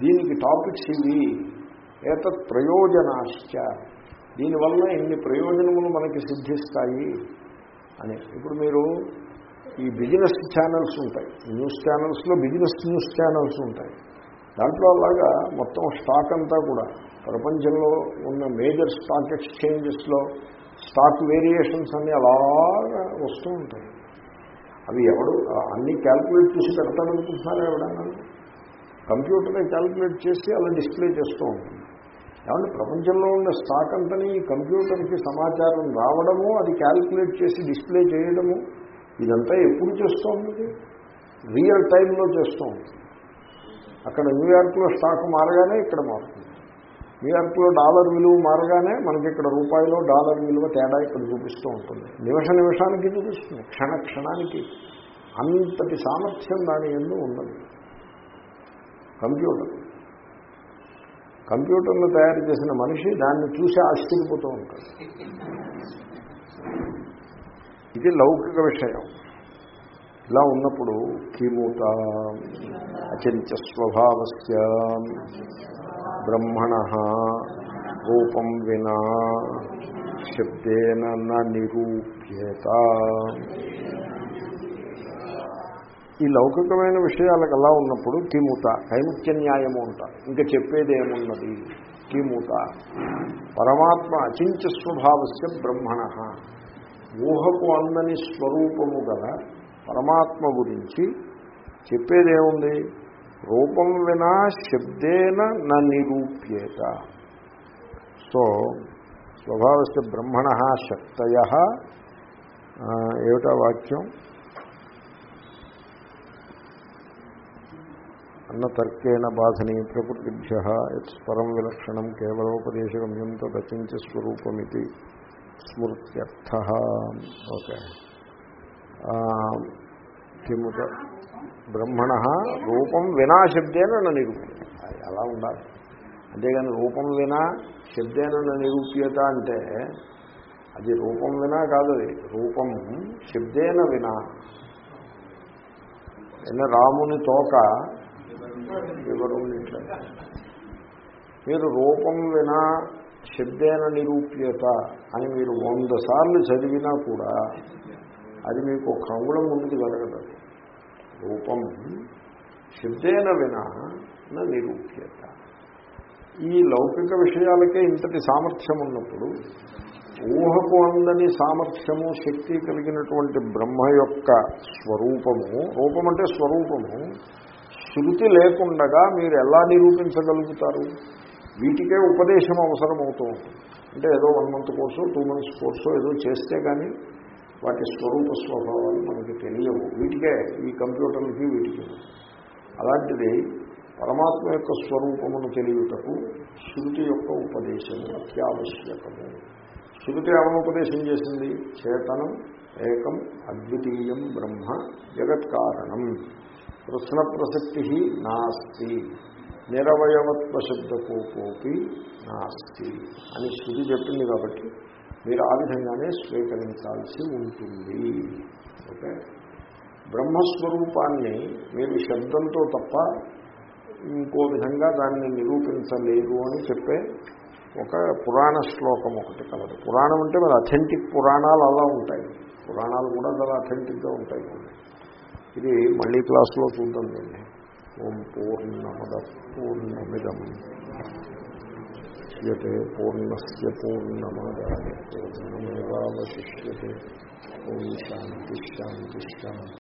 దీనికి టాపిక్స్ ఇవి. ఏతత్ ప్రయోజనాశ్చ. దీనివల్ల ఇన్ని ప్రయోజనములు మనకి సిద్ధిస్తాయి అని. ఇప్పుడు మీరు ఈ బిజినెస్ ఛానల్స్ ఉంటాయి. న్యూస్ ఛానల్స్లో బిజినెస్ న్యూస్ ఛానల్స్ ఉంటాయి. దాంట్లో అలాగా మొత్తం స్టాక్ అంతా కూడా ప్రపంచంలో ఉన్న మేజర్ స్టాక్ ఎక్స్చేంజెస్లో స్టాక్ వేరియేషన్స్ అన్నీ అలాగా వస్తూ ఉంటాయి. అవి ఎవడు అన్నీ క్యాల్కులేట్ చేసి పెడతాడనుకుంటున్నారా ఎవడన్నా? కంప్యూటరే క్యాల్కులేట్ చేసి అలా డిస్ప్లే చేస్తూ ఉంటుంది. ఏమంటే ప్రపంచంలో ఉన్న స్టాక్ అంతని కంప్యూటర్కి సమాచారం రావడము అది క్యాల్కులేట్ చేసి డిస్ప్లే చేయడము ఇదంతా ఎప్పుడు చేస్తూ ఉంది రియల్ టైంలో చేస్తూ ఉంది అక్కడ న్యూయార్క్లో స్టాక్ మారగానే ఇక్కడ మారుతుంది. న్యూయార్క్లో డాలర్ విలువ మారగానే మనకి ఇక్కడ రూపాయలో డాలర్ విలువ తేడా ఇక్కడ చూపిస్తూ ఉంటుంది. నిమిష నిమిషానికి చూపిస్తుంది క్షణ క్షణానికి. అంతటి సామర్థ్యం దాని ఎందు ఉన్నది కంప్యూటర్. కంప్యూటర్లు తయారు చేసిన మనిషి దాన్ని చూసి ఆశ్చర్యపోతూ ఉంటాడు. ఇది లౌకిక విషయం. ఇలా ఉన్నప్పుడు కిమూత అచంచ స్వభావస్య బ్రహ్మణ రూపం వినా శబ్దేన నిరూప్యేత. ఈ లౌకికమైన విషయాలకు అలా ఉన్నప్పుడు కిముత కైముఖ్య న్యాయము అంటారు ఇంకా చెప్పేది ఏమున్నది కిముత. పరమాత్మ అచింత్య స్వభావస్య బ్రహ్మణ. ఊహకు అందని స్వరూపము గల పరమాత్మ గురించి చెప్పేదేముంది? రూపం వినా శబ్దేన న నిరూప్యేత. సో స్వభావస్య బ్రహ్మణ శక్తయ. ఏమిటా వాక్యం? అన్నతర్కేణ బాధని ప్రకృతిభ్య పరం విలక్షణం కేవలోపదేశగమ్యం తచించ స్వరూపమితి స్మృత్యర్థ. ఓకే. కిముట బ్రహ్మణ రూపం వినా శబ్దేన నిరూప్య అలా ఉండాలి. అంతేగాని రూపం వినా శబ్దేన నిరూప్యత అంటే అది రూపం వినా కాదు రూపం శబ్దేన వినా. రాముని తోక వివరుండిట్ల మీరు రూపం వినా శబ్దేన నిరూప్యత అని మీరు వంద సార్లు చదివినా కూడా అది మీకు ఒక అంగుళం ముందుకు జరగదు. రూపం శబ్దేన వినా నిరూప్యత. ఈ లౌకిక విషయాలకే ఇంతటి సామర్థ్యం ఉన్నప్పుడు ఊహకు అందని సామర్థ్యము శక్తి కలిగినటువంటి బ్రహ్మ యొక్క స్వరూపము రూపం అంటే స్వరూపము శృతి లేకుండగా మీరు ఎలా నిరూపించగలుగుతారు? వీటికే ఉపదేశం అవసరం అవుతూ ఉంటుంది. అంటే ఏదో one month course two months course ఏదో చేస్తే కానీ వాటి స్వరూప స్వభావాలు మనకి తెలియవు. వీటికే ఈ కంప్యూటర్లకి వీటికి. అలాంటిది పరమాత్మ యొక్క స్వరూపమును తెలియటకు శృతి యొక్క ఉపదేశము అత్యావశ్యకము. శృతి ఏమైనా ఉపదేశం చేసింది? చేతనం ఏకం అద్వితీయం బ్రహ్మ జగత్కారణం. కృష్ణ ప్రసక్తి నాస్తి. నిరవయవత్వ శబ్దకోపోపి నాస్తి అని శృతి చెప్పింది కాబట్టి మీరు ఆ విధంగానే స్వీకరించాల్సి ఉంటుంది. ఓకే? బ్రహ్మస్వరూపాన్ని మీరు శబ్దంతో తప్ప ఇంకో విధంగా దాన్ని నిరూపించలేరు అని చెప్పే ఒక పురాణ శ్లోకం ఒకటి కలదు. పురాణం అంటే మరి అథెంటిక్ పురాణాలు అలా ఉంటాయి. పురాణాలు కూడా చాలా అథెంటిక్గా ఉంటాయి. ఇది మళ్ళీ క్లాసులో చూద్దాం దీన్ని ఓం పూర్ణమద పూర్ణమిదం శిష్యతే పూర్ణస్ పూర్ణమాదాయ పూర్ణమేవాశిష్యతే ఓం శాంతి శాంతి శాంతి.